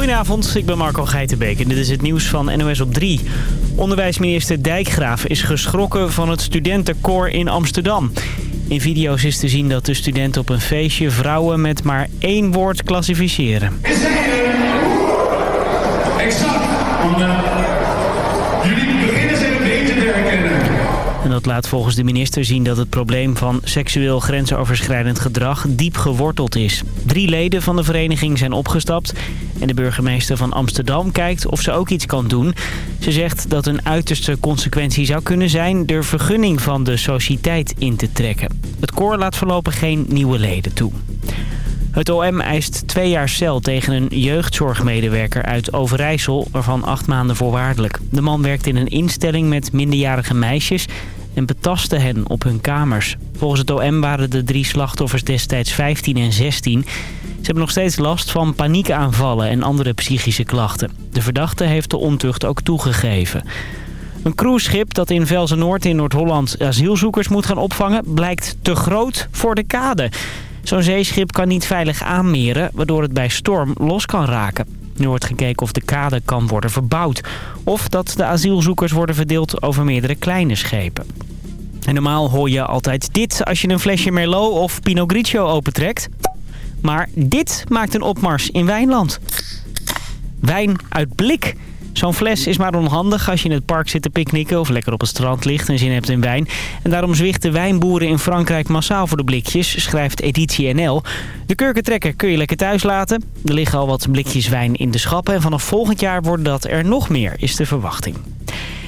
Goedenavond, ik ben Marco Geitenbeek en dit is het nieuws van NOS op 3. Onderwijsminister Dijkgraaf is geschrokken van het studentenkoor in Amsterdam. In video's is te zien dat de studenten op een feestje vrouwen met maar één woord klassificeren. Laat volgens de minister zien dat het probleem van seksueel grensoverschrijdend gedrag diep geworteld is. Drie leden van de vereniging zijn opgestapt en de burgemeester van Amsterdam kijkt of ze ook iets kan doen. Ze zegt dat een uiterste consequentie zou kunnen zijn de vergunning van de sociëteit in te trekken. Het koor laat voorlopig geen nieuwe leden toe. Het OM eist twee jaar cel tegen een jeugdzorgmedewerker uit Overijssel, waarvan acht maanden voorwaardelijk. De man werkt in een instelling met minderjarige meisjes en betastte hen op hun kamers. Volgens het OM waren de drie slachtoffers destijds 15 en 16. Ze hebben nog steeds last van paniekaanvallen en andere psychische klachten. De verdachte heeft de ontucht ook toegegeven. Een cruiseschip dat in Velzen-Noord in Noord-Holland asielzoekers moet gaan opvangen... blijkt te groot voor de kade. Zo'n zeeschip kan niet veilig aanmeren, waardoor het bij storm los kan raken. Nu wordt gekeken of de kade kan worden verbouwd. Of dat de asielzoekers worden verdeeld over meerdere kleine schepen. En normaal hoor je altijd dit als je een flesje Merlot of Pinot Grigio opentrekt. Maar dit maakt een opmars in Wijnland. Wijn uit blik. Zo'n fles is maar onhandig als je in het park zit te picknicken of lekker op het strand ligt en zin hebt in wijn. En daarom zwichten wijnboeren in Frankrijk massaal voor de blikjes, schrijft Editie NL. De kurkentrekker kun je lekker thuis laten. Er liggen al wat blikjes wijn in de schappen en vanaf volgend jaar worden dat er nog meer, is de verwachting.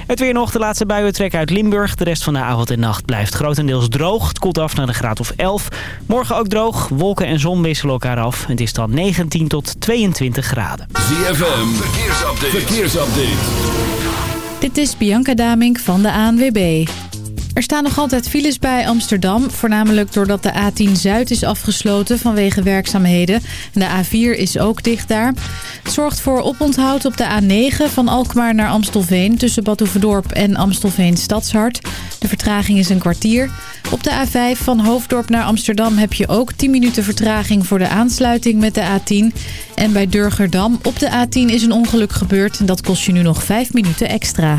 Het weer nog, de laatste buien trekken uit Limburg. De rest van de avond en nacht blijft grotendeels droog. Het koelt af naar de graad of 11. Morgen ook droog, wolken en zon wisselen elkaar af. Het is dan 19 tot 22 graden. ZFM, verkeersupdate. verkeersupdate. Dit is Bianca Damink van de ANWB. Er staan nog altijd files bij Amsterdam. Voornamelijk doordat de A10 Zuid is afgesloten vanwege werkzaamheden. De A4 is ook dicht daar. Zorgt voor oponthoud op de A9 van Alkmaar naar Amstelveen... tussen Badhoevedorp en Amstelveen Stadshart. De vertraging is een kwartier. Op de A5 van Hoofddorp naar Amsterdam heb je ook 10 minuten vertraging... voor de aansluiting met de A10. En bij Durgerdam op de A10 is een ongeluk gebeurd... en dat kost je nu nog 5 minuten extra.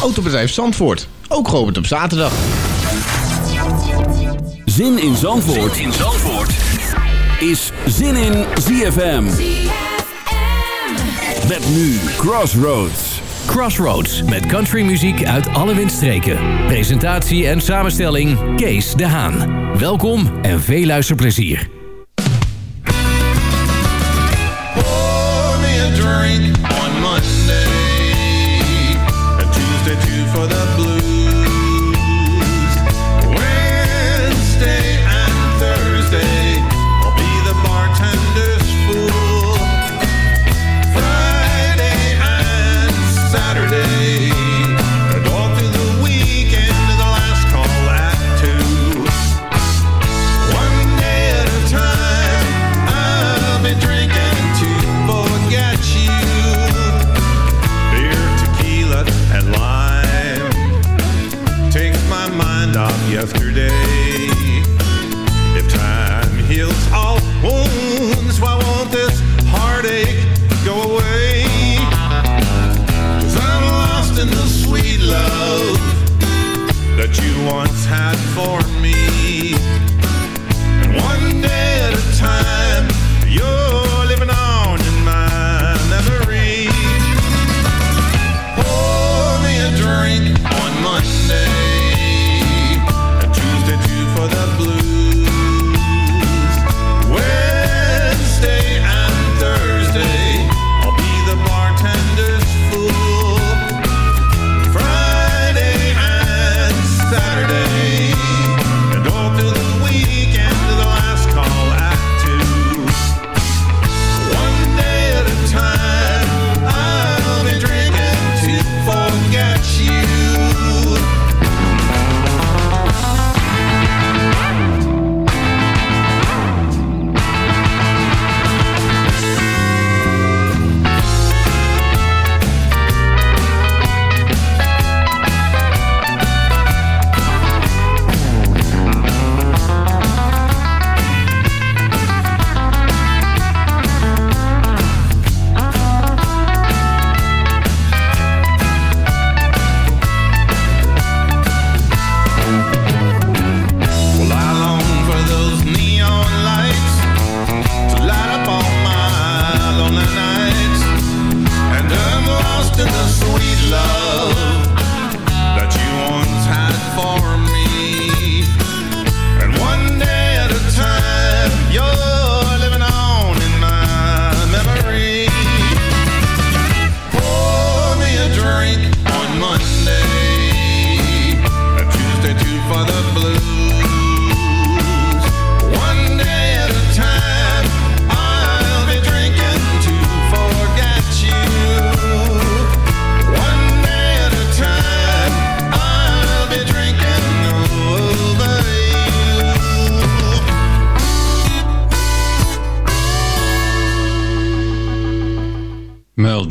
Autobedrijf Zandvoort, ook geopend op zaterdag. Zin in Zandvoort, zin in Zandvoort. is Zin in ZFM. Met nu Crossroads. Crossroads met countrymuziek uit alle windstreken. Presentatie en samenstelling Kees de Haan. Welkom en veel luisterplezier.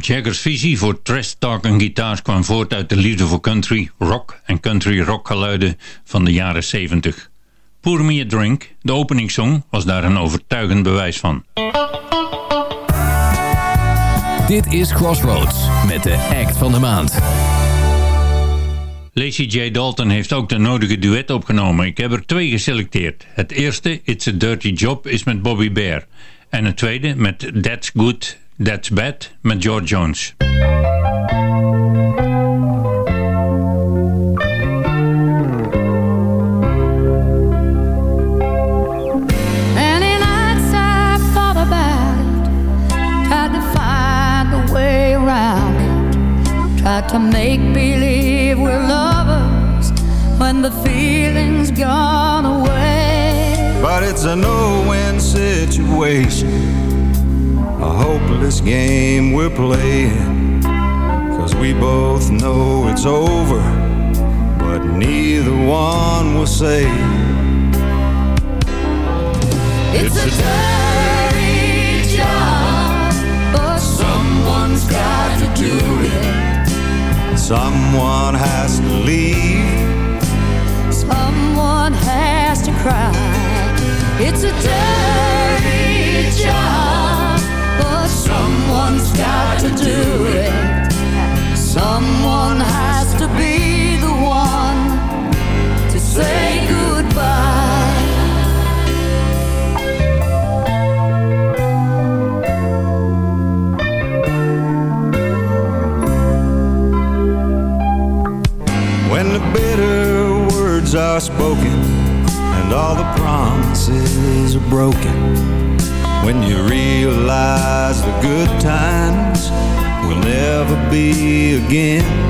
Jaggers visie voor trash talk en gitaars kwam voort uit de liefde voor country, rock en country rock geluiden van de jaren 70. Pour Me a Drink, de openingssong, was daar een overtuigend bewijs van. Dit is Crossroads met de act van de maand. Lacey J. Dalton heeft ook de nodige duet opgenomen. Ik heb er twee geselecteerd. Het eerste, It's a Dirty Job, is met Bobby Bear. En het tweede met That's Good, That's Bad met George Jones. Many nights I thought about it, to find a way around it, tried to make believe we're lovers when the feeling's gone away. But it's a no-win situation, a hopeless game we're playing. Cause we both know it's over, but neither one will say. It's a dirty job, but someone's got to do it. Someone has to leave. Someone has to cry. It's a dirty job, but someone's got to do it. Someone has to be the one to say goodbye. When the bitter words are spoken and all the promises are broken. When you realize the good times will never be again.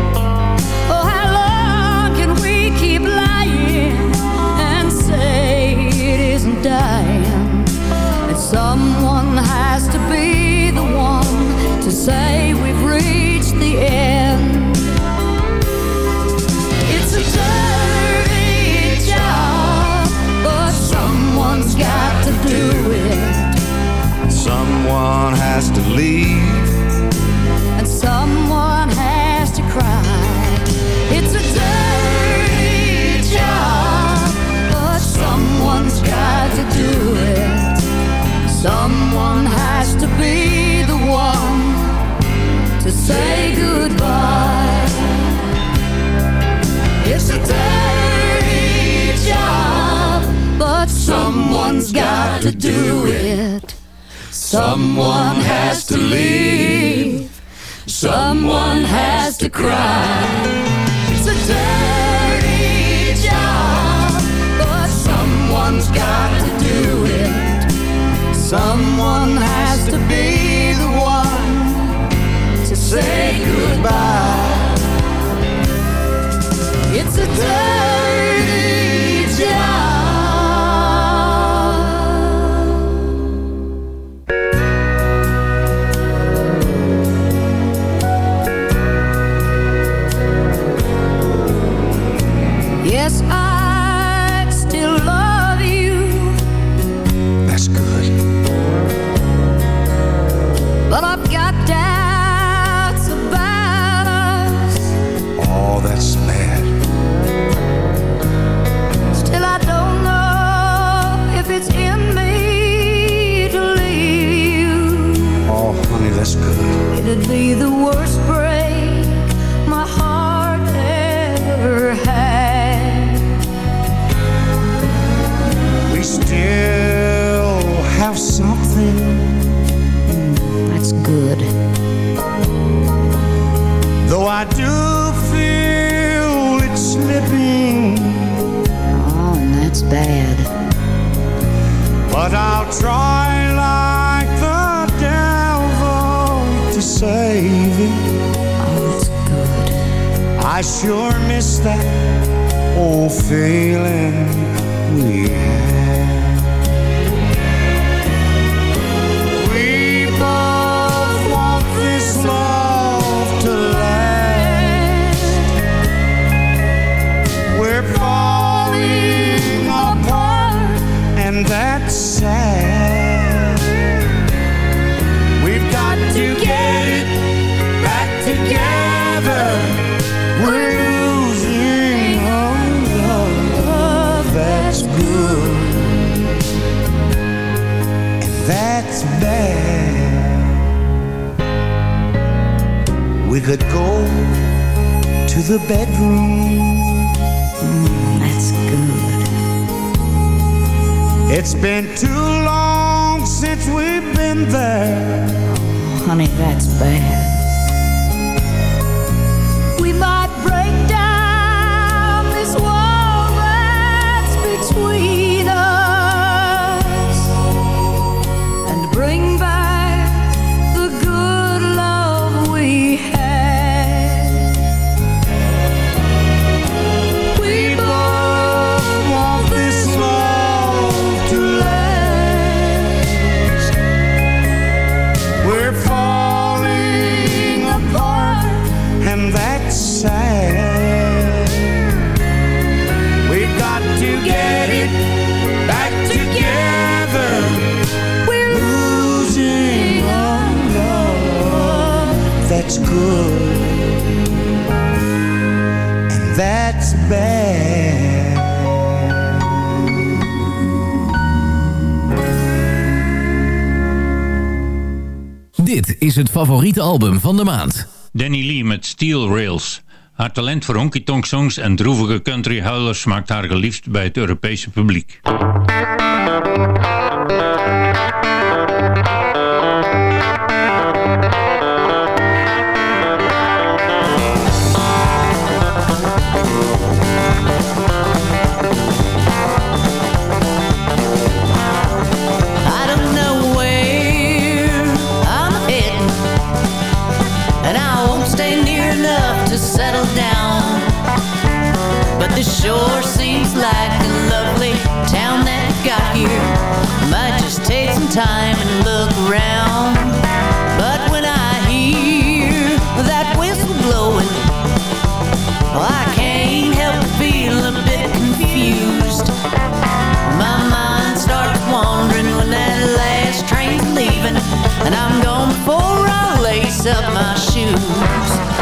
Do it. Someone has to leave. Someone has to cry. It's a dirty job, but someone's got to do it. Someone has to be the one to say goodbye. It's a dirty I do feel it slipping, Oh, and that's bad. but I'll try like the devil to save it. Oh, that's good. I sure miss that old feeling we had. could go to the bedroom. Mm, that's good. It's been too long since we've been there. Oh, honey, that's bad. good and that's bad. Dit is het favoriete album van de maand. Danny Lee met Steel Rails. Haar talent voor honky-tonk songs en droevige country huilers maakt haar geliefd bij het Europese publiek. And I'm gonna before lace up my shoes.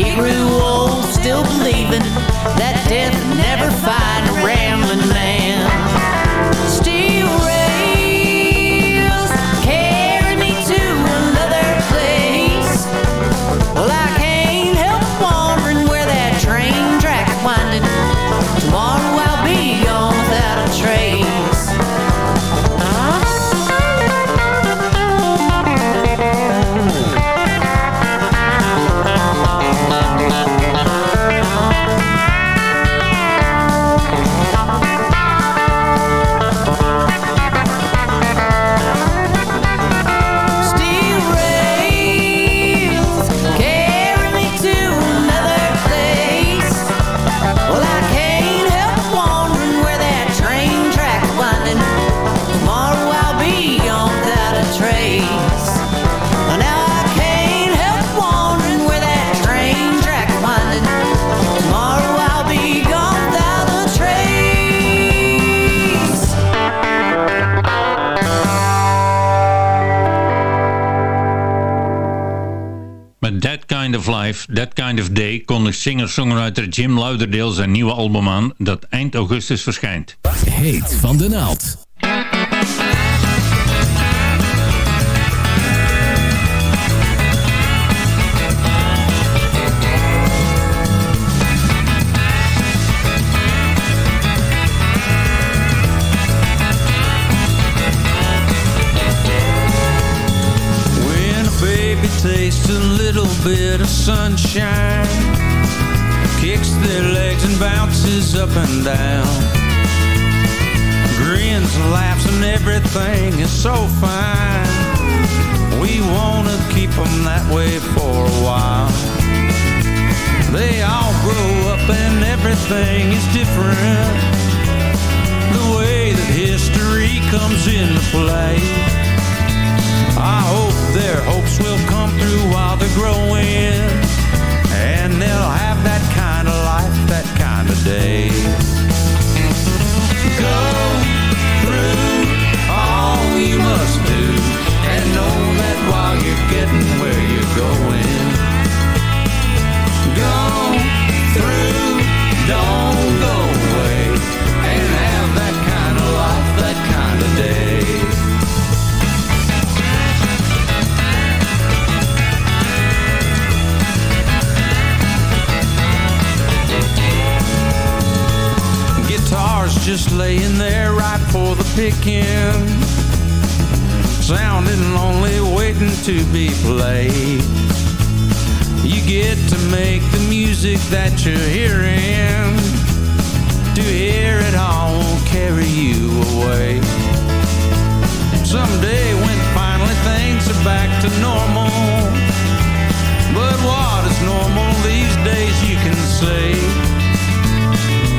He grew old, still believing that That Kind of Day kondigt singer-songwriter Jim Lauderdale zijn nieuwe album aan dat eind augustus verschijnt. Heet van de naald. Bit of sunshine. Kicks their legs and bounces up and down. Grins, laughs, and everything is so fine. We wanna keep them that way for a while. They all grow up and everything is different. The way that history comes into play. I hope their hopes will come through while they're growing. And they'll have that kind of life, that kind of day. Go through all you must do. And know that while you're getting where you're going. Go through, don't go just laying there right for the picking. Sounding lonely, waiting to be played. You get to make the music that you're hearing. To hear it all won't carry you away. Someday when finally things are back to normal. But what is normal these days you can say.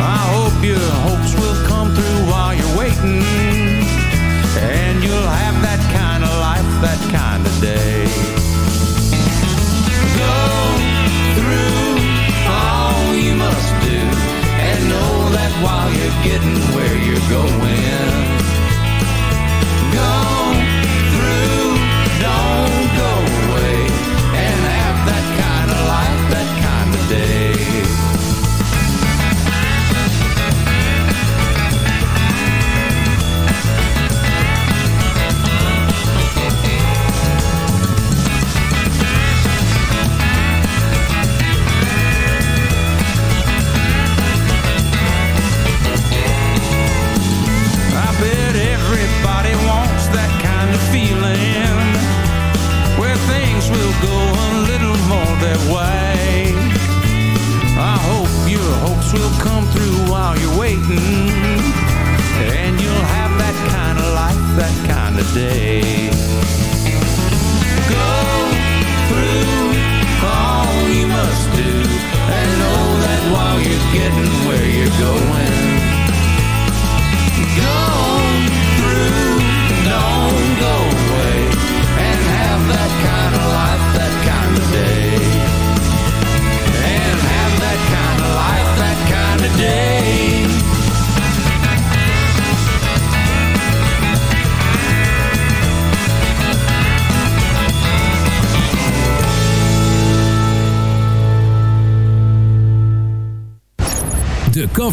I hope your hopes will come through while you're waiting. And you'll have that kind of life, that kind of day. Go through all you must do. And know that while you're getting where you're going.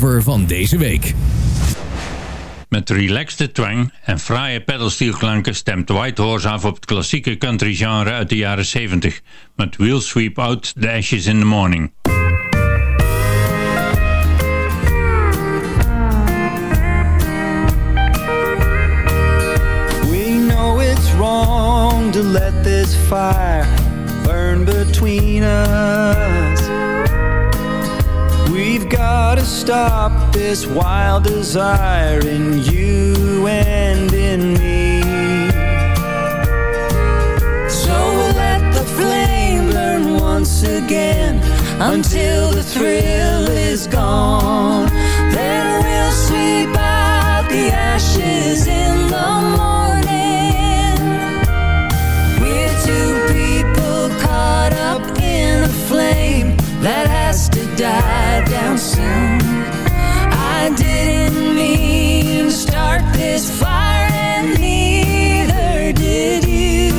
Cover van deze week. Met relaxte twang en fraaie pedalsteelklanken stemt Whitehorse af op het klassieke country genre uit de jaren 70 met We'll Sweep Out the Ashes in the Morning. We know it's wrong to let this fire burn between us. To stop this wild desire in you and in me. So we'll let the flame burn once again until the thrill is gone. Then we'll sweep out the ashes in the morning. We're two people caught up in a flame that has to I didn't mean to start this fire, and neither did you.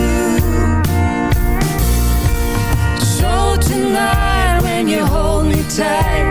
So tonight, when you hold me tight,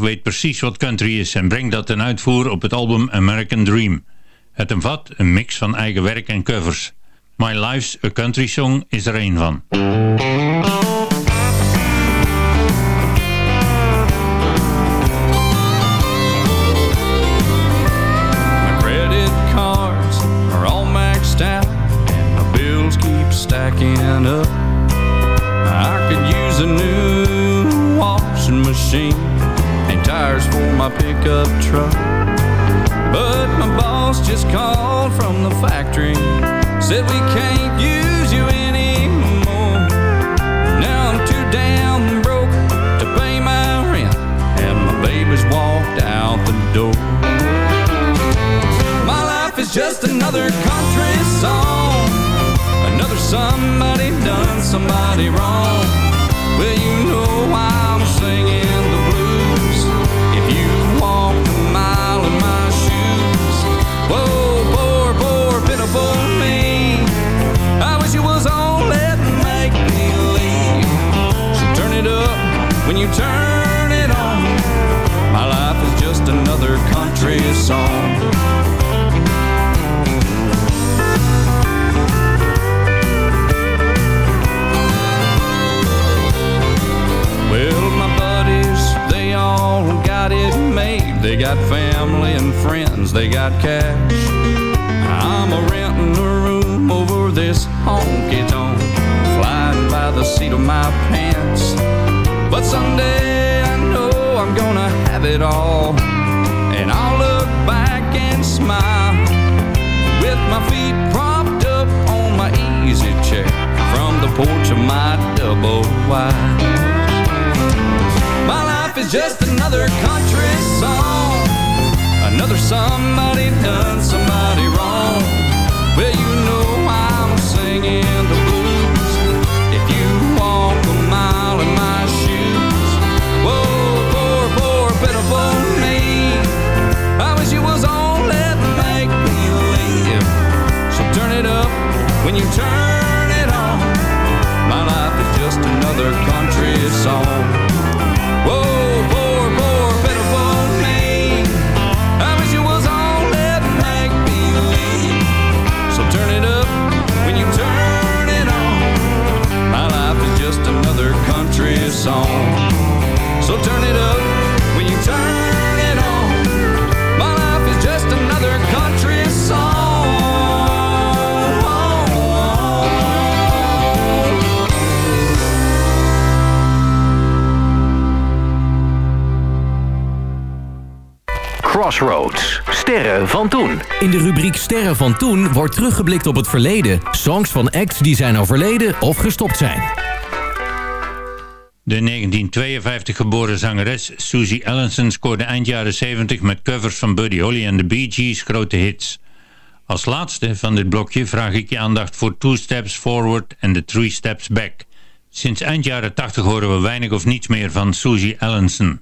weet precies wat country is en brengt dat ten uitvoer op het album American Dream. Het omvat een mix van eigen werk en covers. My Life's a Country Song is er een van. From the factory, said we can't use you anymore. Now I'm too damn broke to pay my rent, and my baby's walked out the door. My life is just another country song. Another somebody done somebody wrong. Well, you know why I'm singing when you turn it on. My life is just another country song. Well, my buddies, they all got it made. They got family and friends, they got cash. I'm a renting a room over this honky tonk, flying by the seat of my pants. But someday I know I'm gonna have it all, and I'll look back and smile with my feet propped up on my easy chair from the porch of my double wide. My life is just another country song. Another somebody done somebody wrong. Well, you know I'm singing when you turn it on. My life is just another country song. Crossroads. Sterren van toen. In de rubriek Sterren van toen wordt teruggeblikt op het verleden. Songs van acts die zijn overleden of gestopt zijn. De 1952 geboren zangeres Susie Allenson scoorde eind jaren 70 met covers van Buddy Holly en de Bee Gees grote hits. Als laatste van dit blokje vraag ik je aandacht voor Two Steps Forward en The Three Steps Back. Sinds eind jaren 80 horen we weinig of niets meer van Susie Allenson.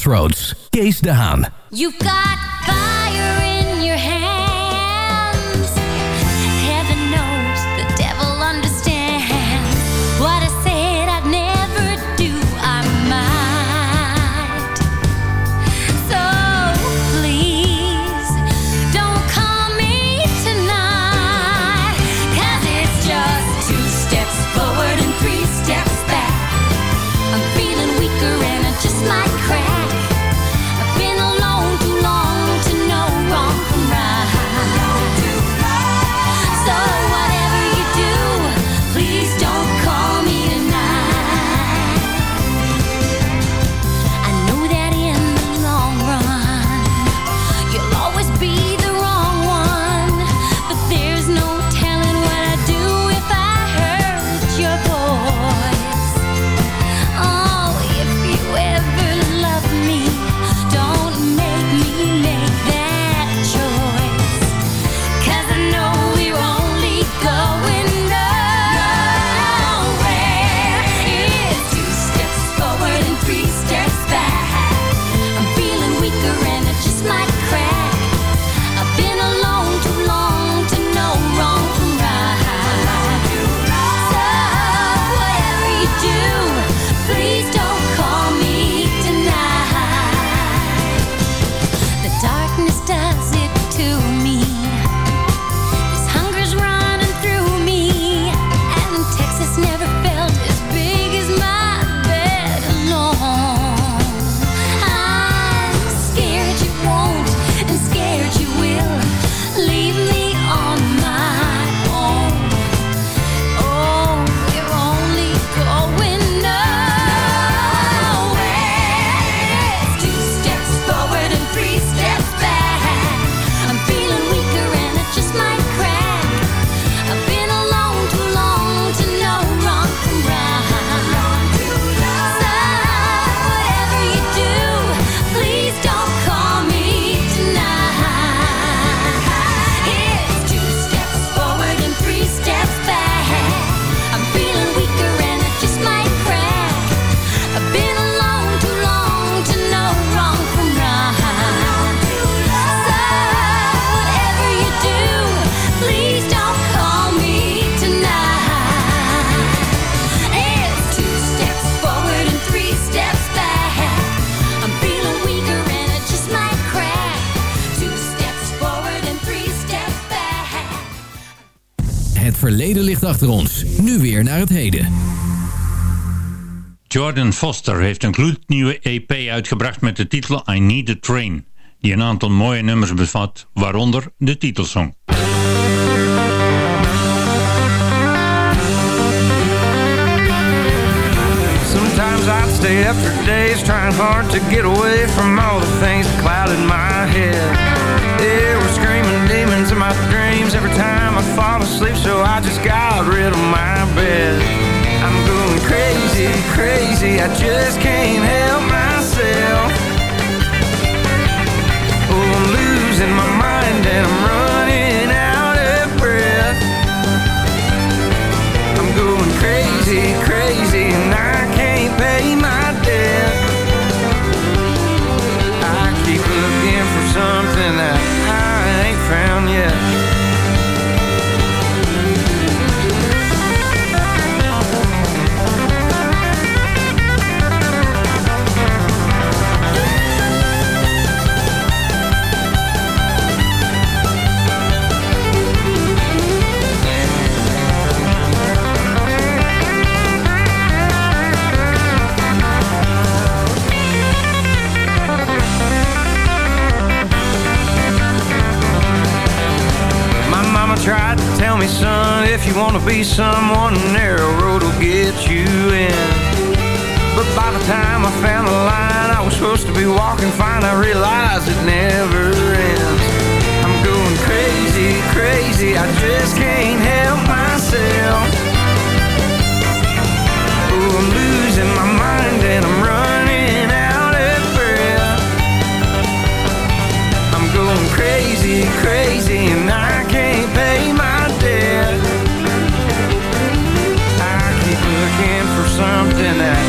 Crossroads, Kees de. You've got verleden ligt achter ons. Nu weer naar het heden. Jordan Foster heeft een gloednieuwe EP uitgebracht met de titel I Need a Train, die een aantal mooie nummers bevat, waaronder de titelsong. Sometimes I'd stay up for days trying hard to get away from all the things that clouded my head. There were screaming demons in my dreams every time I fall asleep, so I just got rid of my bed. I'm going crazy, crazy, I just can't help myself. Oh, I'm losing my mind and I'm running to be someone, narrow road will get you in. But by the time I found the line I was supposed to be walking fine, I realized it never ends. I'm going crazy, crazy, I just can't help myself. Oh, I'm losing my mind and I'm running out of breath. I'm going crazy, crazy, something that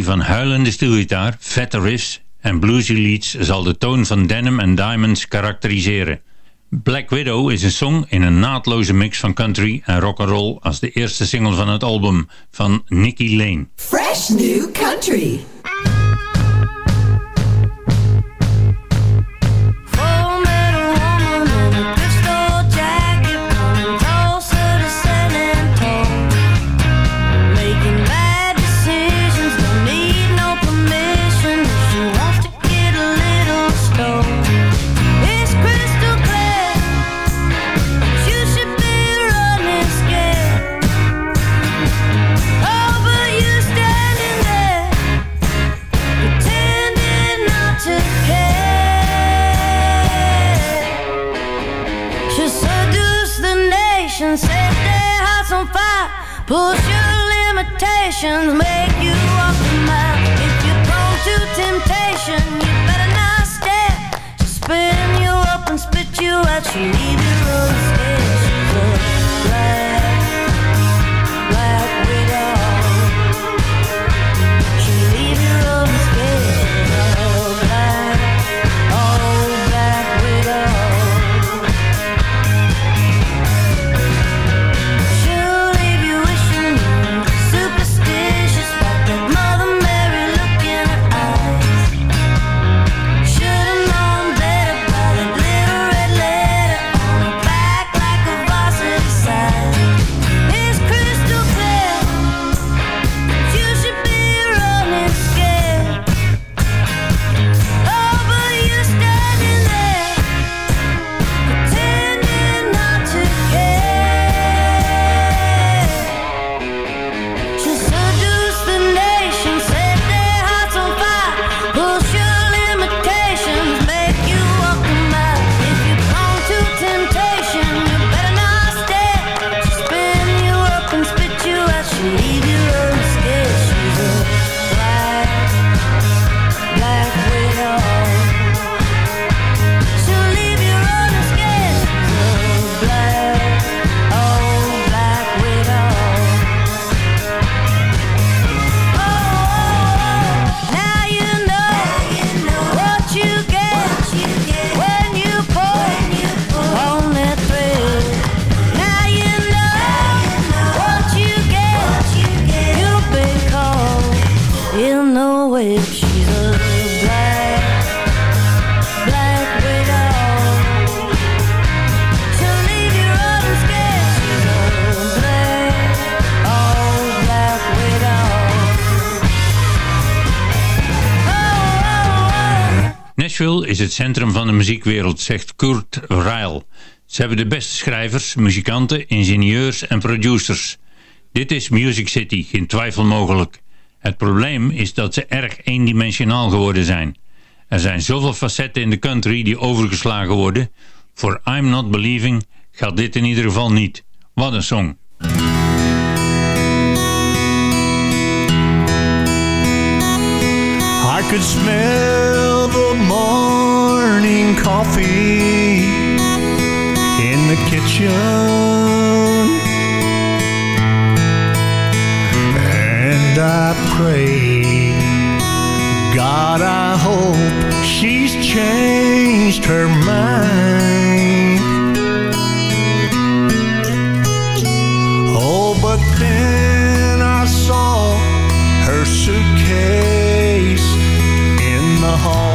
van huilende steelgitaar, vette riffs en bluesy leads zal de toon van Denim and Diamonds karakteriseren. Black Widow is een song in een naadloze mix van country en rock'n'roll als de eerste single van het album van Nicky Lane. Fresh new country. Push your limitations, make you walk the mile. If you're prone to temptation, you better not stare. She'll spin you up and spit you out. She the a black het centrum van de muziekwereld, zegt Kurt Ryle. Ze hebben de beste schrijvers, muzikanten, ingenieurs en producers. Dit is Music City, geen twijfel mogelijk. Het probleem is dat ze erg eendimensionaal geworden zijn. Er zijn zoveel facetten in de country die overgeslagen worden. Voor I'm Not Believing gaat dit in ieder geval niet. Wat een song. I could smell coffee in the kitchen. And I pray, God, I hope she's changed her mind. Oh, but then I saw her suitcase in the hallway.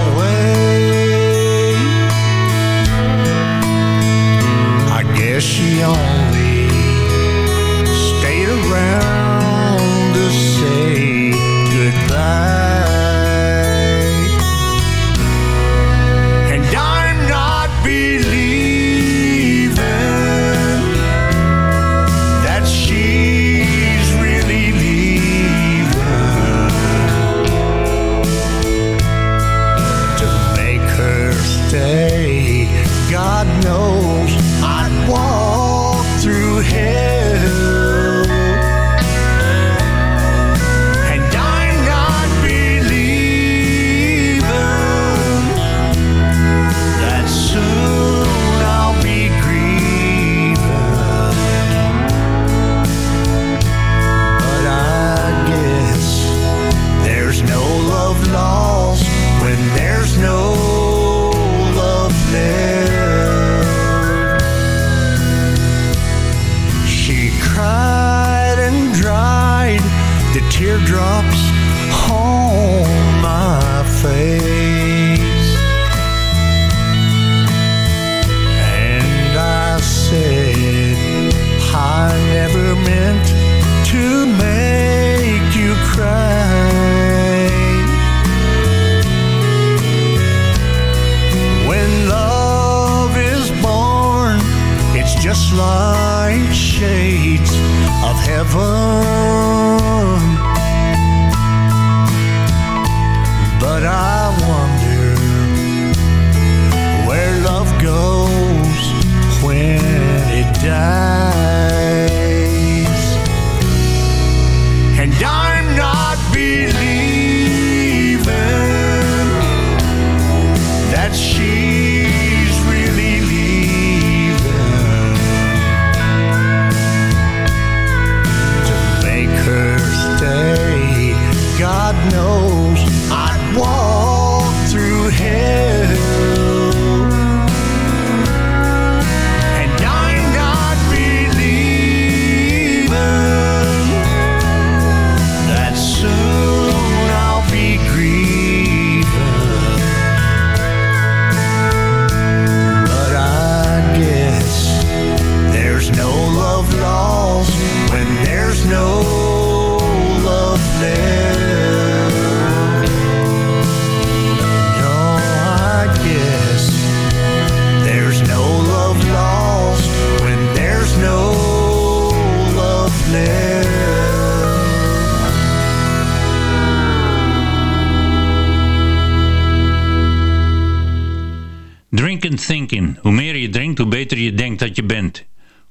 Hoe beter je denkt dat je bent.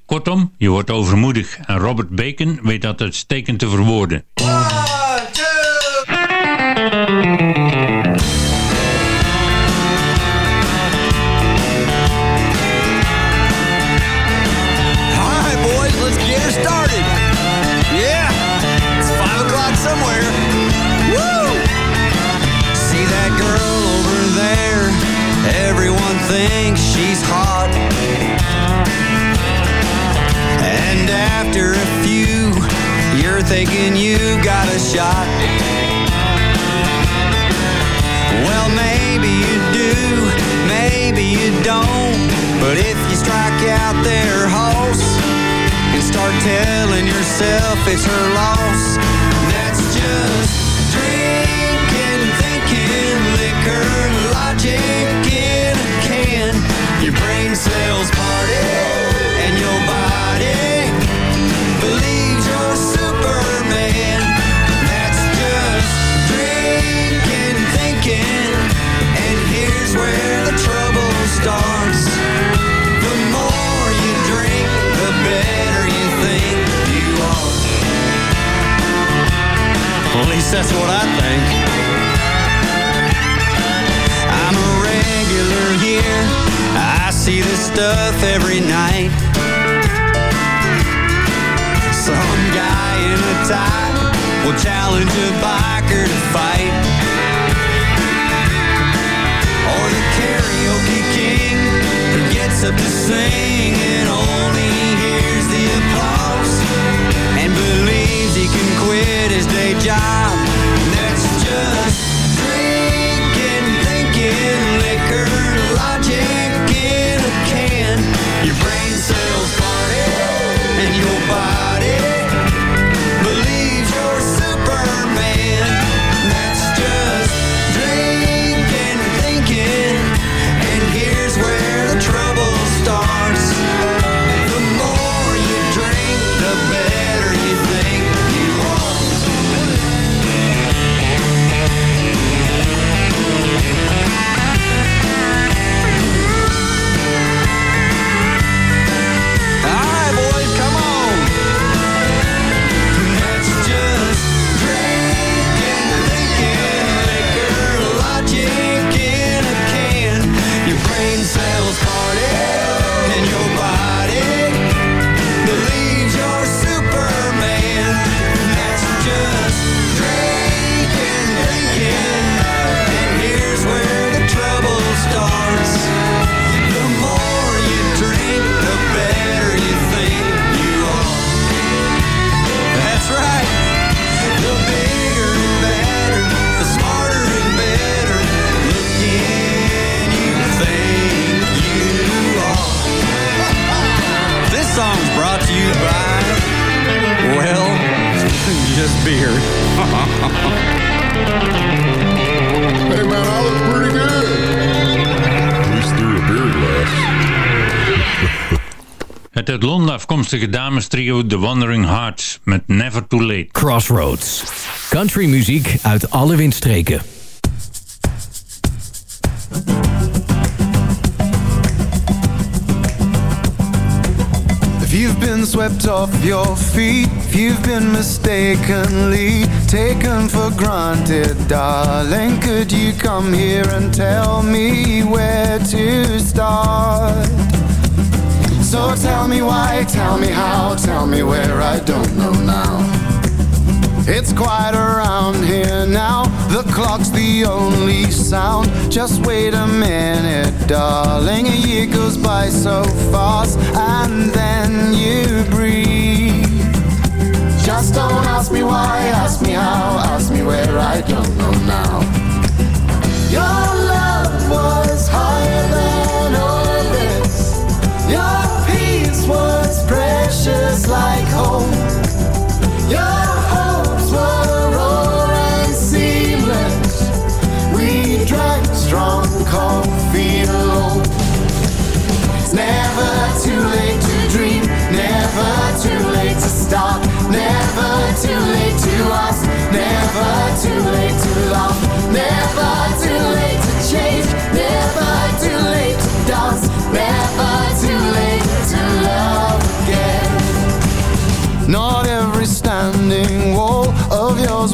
Kortom, je wordt overmoedig. En Robert Bacon weet dat uitstekend te verwoorden. Her loss, least that's what I think. I'm a regular here. I see this stuff every night. Some guy in a tie will challenge a biker to fight. Or the karaoke king who gets up to sing and only hears the applause and believes he can quit his day job. Song's brought to you by, well, just beer. Hey man, I look pretty good. At least through a beer glass. Het uit Londen afkomstige damestrio The Wandering Hearts met Never Too Late. Crossroads. Country muziek uit alle windstreken. Been swept off your feet, if you've been mistakenly taken for granted, darling, could you come here and tell me where to start? So tell me why, tell me how, tell me where I don't know now. It's quiet around here now. The clock's the only sound. Just wait a minute, darling. A year goes by so fast, and then you breathe. Just don't ask me why, ask me how, ask me where I don't know now. Your love was higher than all this. Your peace was precious like home. Your coffee alone. It's never too late to dream, never too late to start, never too late to ask, never too late to love, never too late to change,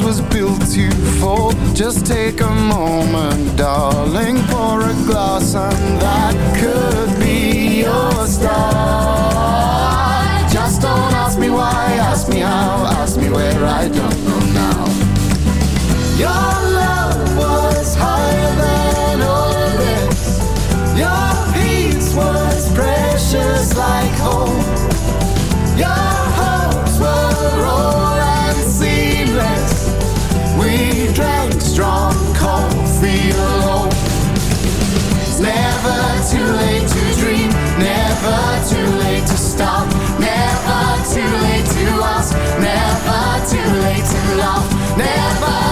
was built to fall. Just take a moment, darling, pour a glass, and that could be your start. Just don't ask me why, ask me how, ask me where I don't know now. Your love was higher than all this. Your peace was precious like home. Your be alone. It's never too late to dream, never too late to stop, never too late to ask, never too late to love, never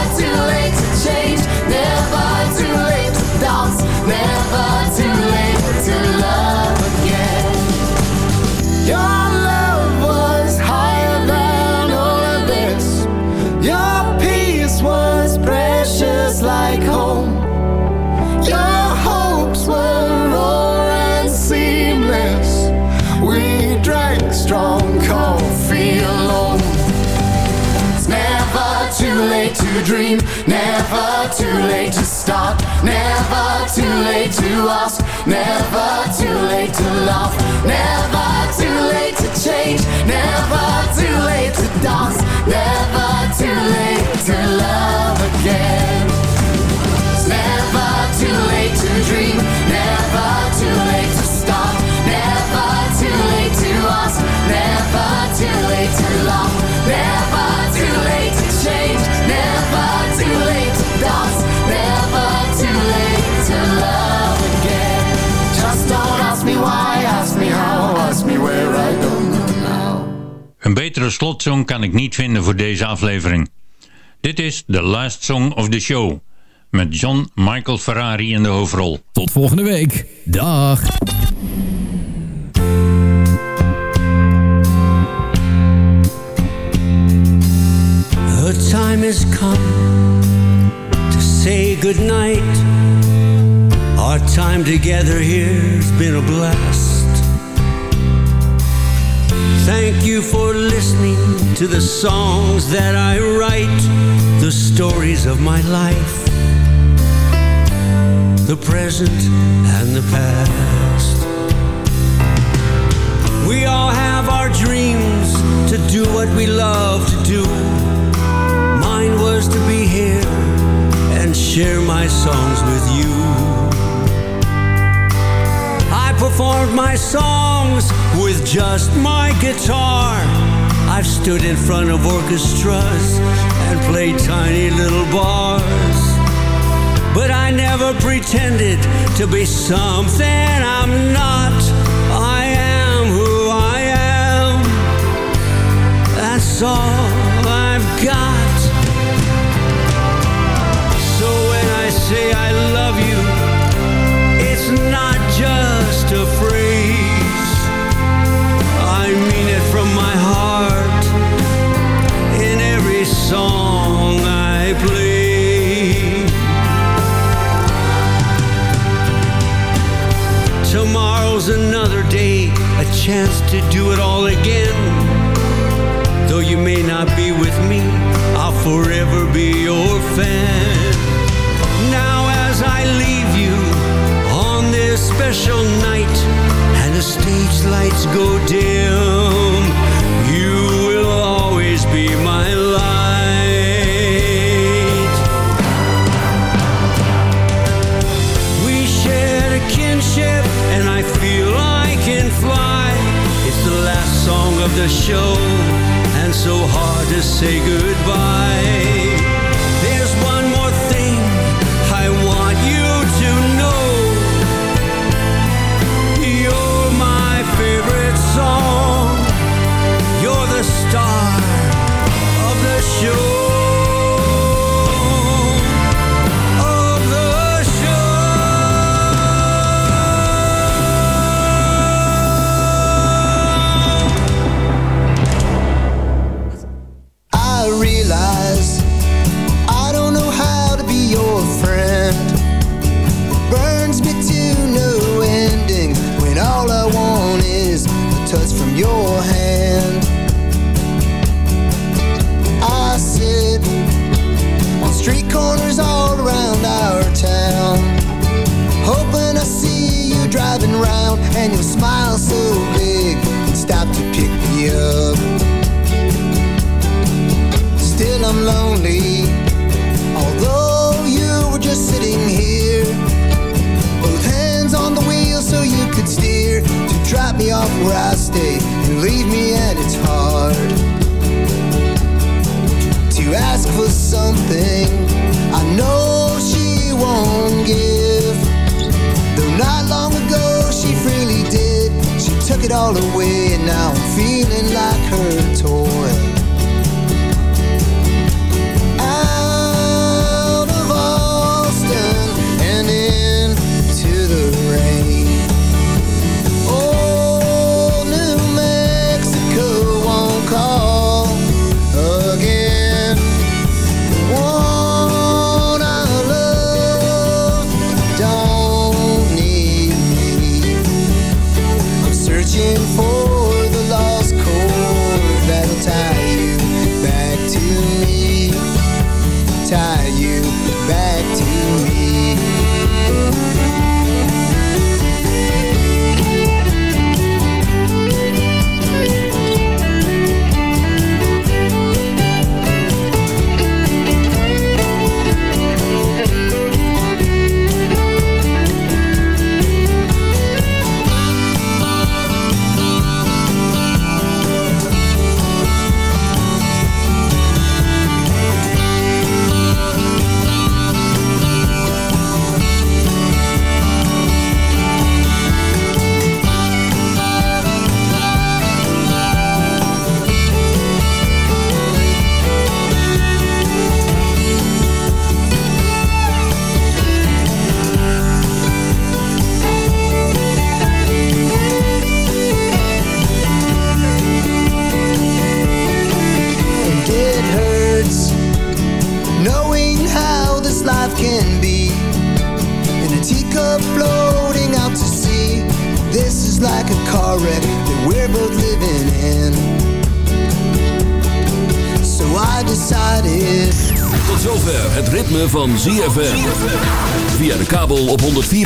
dream, never too late to start, never too late to ask, never too late to laugh, betere slotsong kan ik niet vinden voor deze aflevering. Dit is The Last Song of the Show. Met John Michael Ferrari in de hoofdrol. Tot volgende week. Dag. The time has come to say goodnight. Our time together here's been a blast. Thank you for listening to the songs that I write, the stories of my life, the present and the past. We all have our dreams to do what we love to do. Mine was to be here and share my songs with you. Performed my songs with just my guitar. I've stood in front of orchestras and played tiny little bars. But I never pretended to be something I'm not. I am who I am. That's all I've got. So when I say I love you, it's not I mean it from my heart in every song I play. Tomorrow's another day, a chance to do it all again. Though you may not be with me, I'll forever be your fan. Special night and the stage lights go dim,